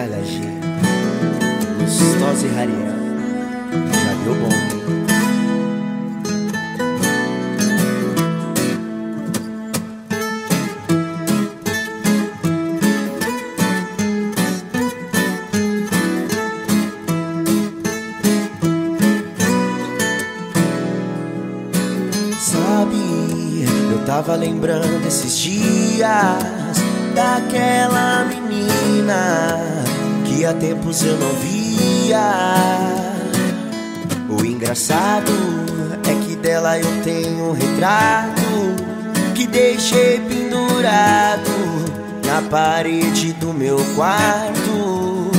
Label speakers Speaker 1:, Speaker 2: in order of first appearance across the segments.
Speaker 1: THG, Lustosa e Rariel. Já deu bom? Sabe, eu tava lembrando esses dias daquela menina que há tempos eu não via. O engraçado é que dela eu tenho um retrato que deixei pendurado na parede do meu quarto.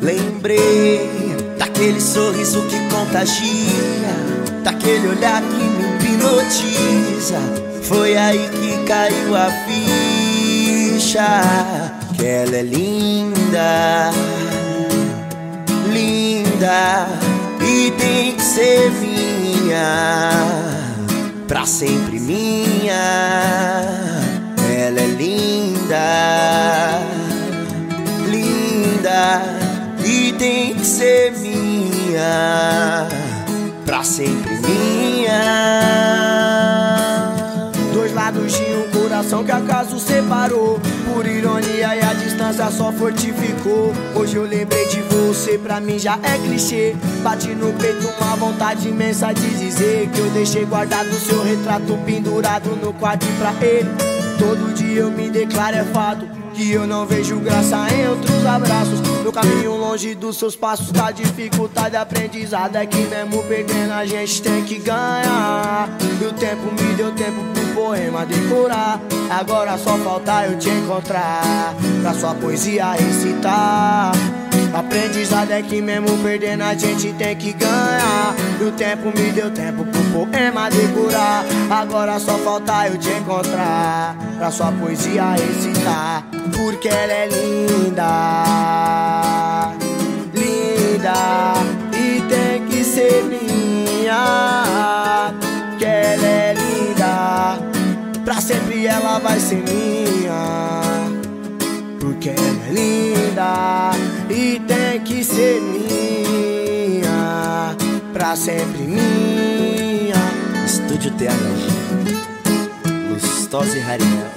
Speaker 1: Lembrei daquele sorriso que contagia, daquele olhar que me hipnotiza. Foi aí que caiu a ficha que ela é linda, linda e tem que ser minha, pra sempre minha. Ela é linda, linda e tem que ser minha, pra sempre minha.
Speaker 2: Coração que acaso separou. Por ironia e a distância só fortificou. Hoje eu lembrei de você, pra mim já é clichê. Bate no peito uma vontade imensa de dizer Que eu deixei guardado seu retrato pendurado no quarto e pra ele. Todo dia eu me declaro é fato Que eu não vejo graça em outros abraços. Meu caminho longe dos seus passos Da dificuldade aprendizado É que mesmo perdendo a gente tem que ganhar. E o tempo me deu tempo poema decorar Agora só falta eu te encontrar Pra sua poesia recitar. Aprendizado é que mesmo perdendo a gente tem que ganhar. E o tempo me deu tempo pro poema decorar Agora só falta eu te encontrar Pra sua poesia recitar. Porque ela é linda ser minha porque ela é linda e tem que ser minha, pra sempre minha.
Speaker 1: Estúdio THG, Lustosa e Rariel.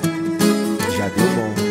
Speaker 1: Já deu bom.